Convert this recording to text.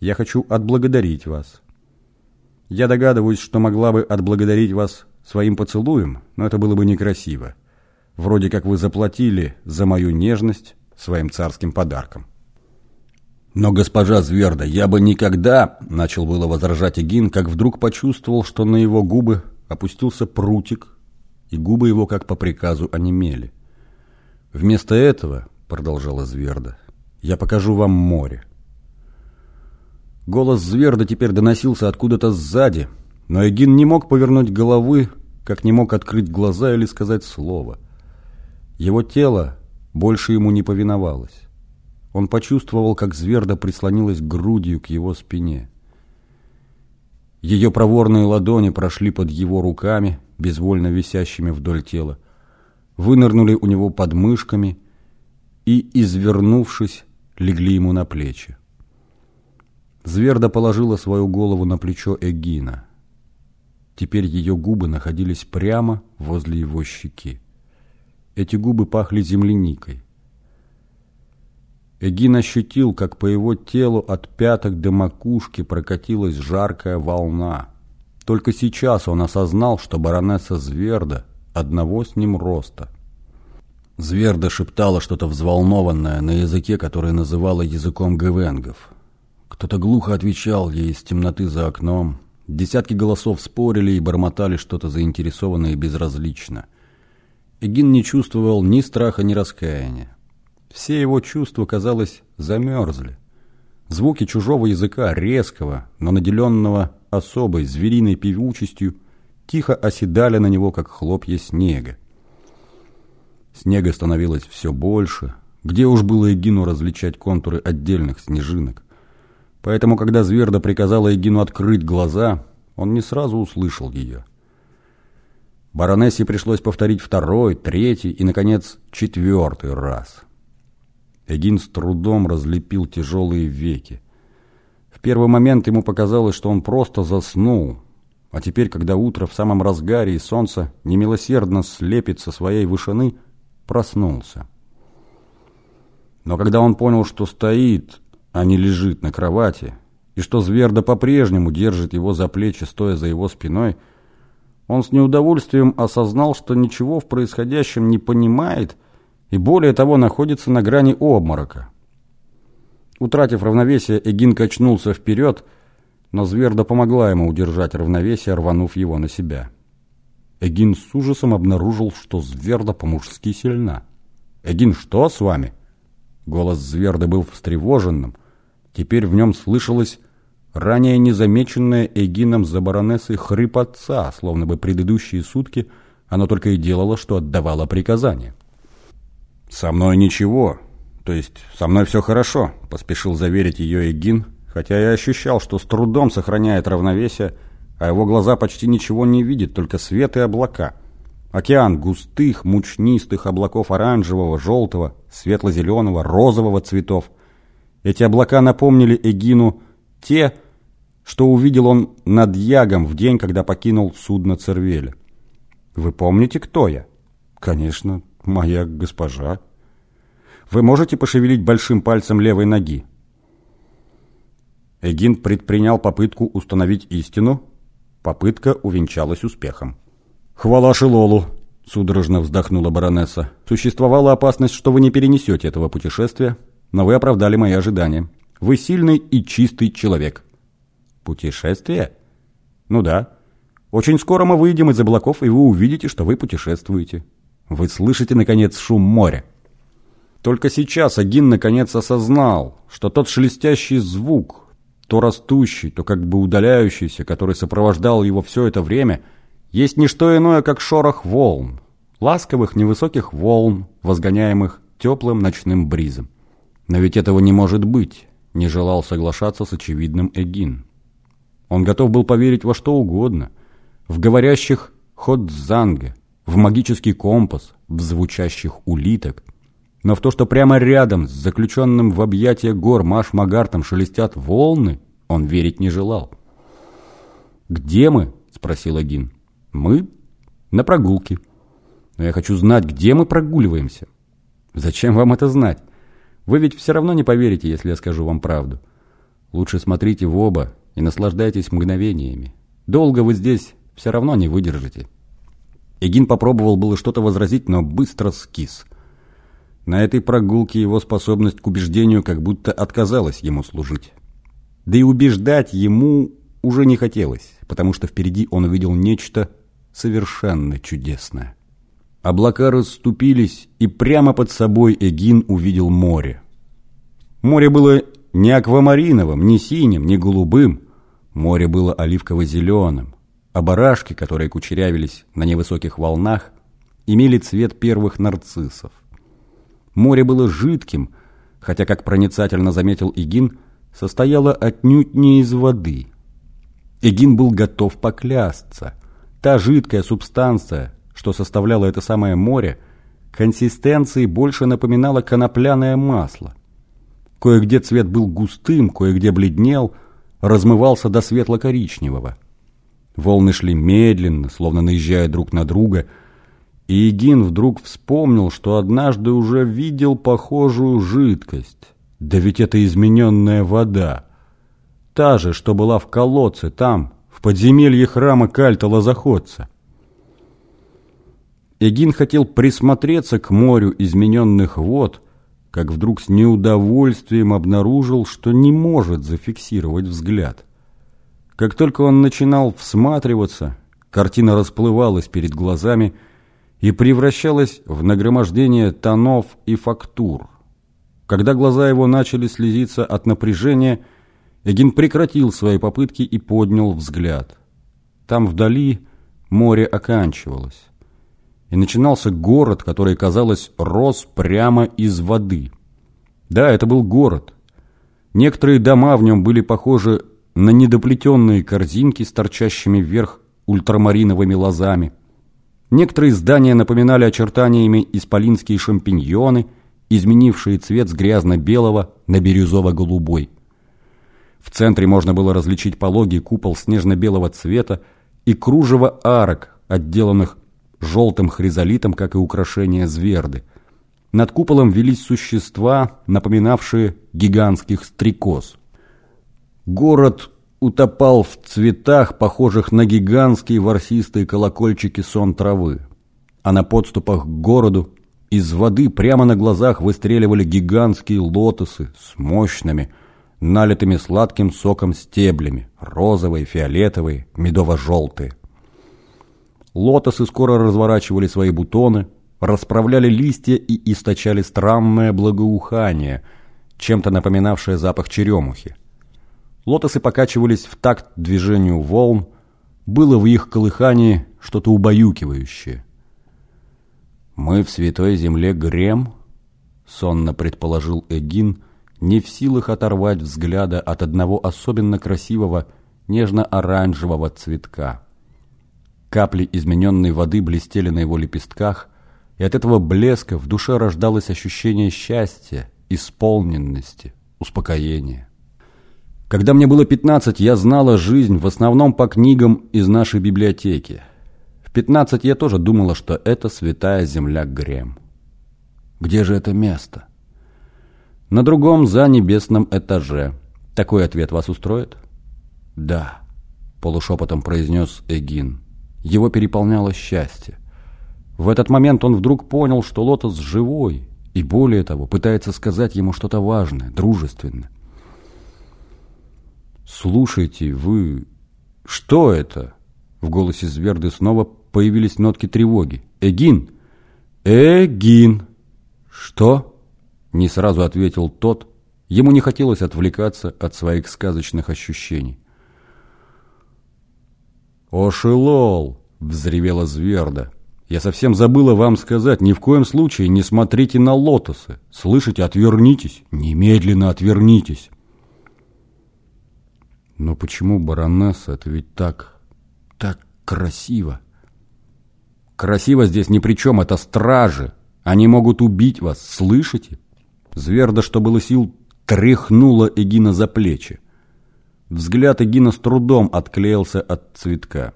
я хочу отблагодарить вас. Я догадываюсь, что могла бы отблагодарить вас своим поцелуем, но это было бы некрасиво. Вроде как вы заплатили за мою нежность своим царским подарком. Но, госпожа Зверда, я бы никогда, начал было возражать Эгин, как вдруг почувствовал, что на его губы опустился прутик, и губы его, как по приказу, онемели. Вместо этого, продолжала Зверда, я покажу вам море. Голос Зверда теперь доносился откуда-то сзади, но Эгин не мог повернуть головы, как не мог открыть глаза или сказать слово. Его тело больше ему не повиновалось. Он почувствовал, как Зверда прислонилась грудью к его спине. Ее проворные ладони прошли под его руками, безвольно висящими вдоль тела, вынырнули у него под мышками и, извернувшись, легли ему на плечи. Зверда положила свою голову на плечо Эгина. Теперь ее губы находились прямо возле его щеки. Эти губы пахли земляникой. Эгин ощутил, как по его телу от пяток до макушки прокатилась жаркая волна. Только сейчас он осознал, что баронесса Зверда одного с ним роста. Зверда шептала что-то взволнованное на языке, который называла языком гвенгов. Кто-то глухо отвечал ей из темноты за окном. Десятки голосов спорили и бормотали что-то заинтересованное и безразлично. Эгин не чувствовал ни страха, ни раскаяния. Все его чувства, казалось, замерзли. Звуки чужого языка, резкого, но наделенного особой звериной певучестью, тихо оседали на него, как хлопья снега. Снега становилось все больше. Где уж было Эгину различать контуры отдельных снежинок? Поэтому, когда Зверда приказала Эгину открыть глаза, он не сразу услышал ее. Баронессе пришлось повторить второй, третий и, наконец, четвертый раз – Эгин с трудом разлепил тяжелые веки. В первый момент ему показалось, что он просто заснул, а теперь, когда утро в самом разгаре и солнце немилосердно слепит со своей вышины, проснулся. Но когда он понял, что стоит, а не лежит на кровати, и что Зверда по-прежнему держит его за плечи, стоя за его спиной, он с неудовольствием осознал, что ничего в происходящем не понимает и более того находится на грани обморока. Утратив равновесие, Эгин качнулся вперед, но Зверда помогла ему удержать равновесие, рванув его на себя. Эгин с ужасом обнаружил, что Зверда по-мужски сильна. «Эгин, что с вами?» Голос Зверда был встревоженным. Теперь в нем слышалось ранее незамеченное Эгином за баронессой хрып отца, словно бы предыдущие сутки оно только и делало, что отдавало приказания. «Со мной ничего, то есть со мной все хорошо», – поспешил заверить ее Эгин, хотя я ощущал, что с трудом сохраняет равновесие, а его глаза почти ничего не видят, только свет и облака. Океан густых, мучнистых облаков оранжевого, желтого, светло-зеленого, розового цветов. Эти облака напомнили Эгину те, что увидел он над Ягом в день, когда покинул судно Цервеля. «Вы помните, кто я?» «Конечно, моя госпожа. Вы можете пошевелить большим пальцем левой ноги?» Эгин предпринял попытку установить истину. Попытка увенчалась успехом. «Хвала Шилолу!» – судорожно вздохнула баронесса. «Существовала опасность, что вы не перенесете этого путешествия, но вы оправдали мои ожидания. Вы сильный и чистый человек». «Путешествие?» «Ну да. Очень скоро мы выйдем из облаков, и вы увидите, что вы путешествуете. Вы слышите, наконец, шум моря. Только сейчас Агин наконец осознал, что тот шелестящий звук, то растущий, то как бы удаляющийся, который сопровождал его все это время, есть не что иное, как шорох волн, ласковых невысоких волн, возгоняемых теплым ночным бризом. Но ведь этого не может быть, не желал соглашаться с очевидным Эгин. Он готов был поверить во что угодно, в говорящих Ходзанге, в магический компас, в звучащих улиток. Но в то, что прямо рядом с заключенным в объятия гор Маш-Магартом шелестят волны, он верить не желал. «Где мы?» – спросил Агин. «Мы на прогулке. Но я хочу знать, где мы прогуливаемся». «Зачем вам это знать? Вы ведь все равно не поверите, если я скажу вам правду. Лучше смотрите в оба и наслаждайтесь мгновениями. Долго вы здесь все равно не выдержите. Эгин попробовал было что-то возразить, но быстро скис. На этой прогулке его способность к убеждению как будто отказалась ему служить. Да и убеждать ему уже не хотелось, потому что впереди он увидел нечто совершенно чудесное. Облака расступились, и прямо под собой Эгин увидел море. Море было не аквамариновым, не синим, не голубым. Море было оливково-зеленым, а барашки, которые кучерявились на невысоких волнах, имели цвет первых нарциссов. Море было жидким, хотя, как проницательно заметил Игин, состояло отнюдь не из воды. Эгин был готов поклясться. Та жидкая субстанция, что составляло это самое море, консистенцией больше напоминала конопляное масло. Кое-где цвет был густым, кое-где бледнел, размывался до светло-коричневого. Волны шли медленно, словно наезжая друг на друга, и Егин вдруг вспомнил, что однажды уже видел похожую жидкость. Да ведь это измененная вода. Та же, что была в колодце, там, в подземелье храма кальта Лазоходца. Эгин хотел присмотреться к морю измененных вод, как вдруг с неудовольствием обнаружил, что не может зафиксировать взгляд. Как только он начинал всматриваться, картина расплывалась перед глазами и превращалась в нагромождение тонов и фактур. Когда глаза его начали слезиться от напряжения, Эгин прекратил свои попытки и поднял взгляд. Там вдали море оканчивалось и начинался город, который, казалось, рос прямо из воды. Да, это был город. Некоторые дома в нем были похожи на недоплетенные корзинки с торчащими вверх ультрамариновыми лозами. Некоторые здания напоминали очертаниями исполинские шампиньоны, изменившие цвет с грязно-белого на бирюзово-голубой. В центре можно было различить пологий купол снежно-белого цвета и кружево арок, отделанных желтым хризолитом, как и украшения зверды. Над куполом велись существа, напоминавшие гигантских стрекоз. Город утопал в цветах, похожих на гигантские ворсистые колокольчики сон травы. А на подступах к городу из воды прямо на глазах выстреливали гигантские лотосы с мощными, налитыми сладким соком стеблями, розовые, фиолетовые, медово-желтые. Лотосы скоро разворачивали свои бутоны, расправляли листья и источали странное благоухание, чем-то напоминавшее запах черемухи. Лотосы покачивались в такт движению волн, было в их колыхании что-то убаюкивающее. «Мы в святой земле Грем?» — сонно предположил Эгин, не в силах оторвать взгляда от одного особенно красивого нежно-оранжевого цветка. Капли измененной воды блестели на его лепестках, и от этого блеска в душе рождалось ощущение счастья, исполненности, успокоения. Когда мне было 15, я знала жизнь в основном по книгам из нашей библиотеки. В 15 я тоже думала, что это святая земля Грем. Где же это место? На другом за небесном этаже. Такой ответ вас устроит? Да, полушепотом произнес Эгин. Его переполняло счастье. В этот момент он вдруг понял, что Лотос живой, и более того, пытается сказать ему что-то важное, дружественное. «Слушайте, вы... Что это?» В голосе Зверды снова появились нотки тревоги. «Эгин! Эгин!» «Что?» Не сразу ответил тот. Ему не хотелось отвлекаться от своих сказочных ощущений. «Ошелол!» — взревела Зверда. «Я совсем забыла вам сказать, ни в коем случае не смотрите на лотосы. Слышите, отвернитесь, немедленно отвернитесь!» «Но почему, баронесса, это ведь так, так красиво?» «Красиво здесь ни при чем, это стражи. Они могут убить вас, слышите?» Зверда, что было сил, тряхнула Эгина за плечи. Взгляд Эгина с трудом отклеился от цветка.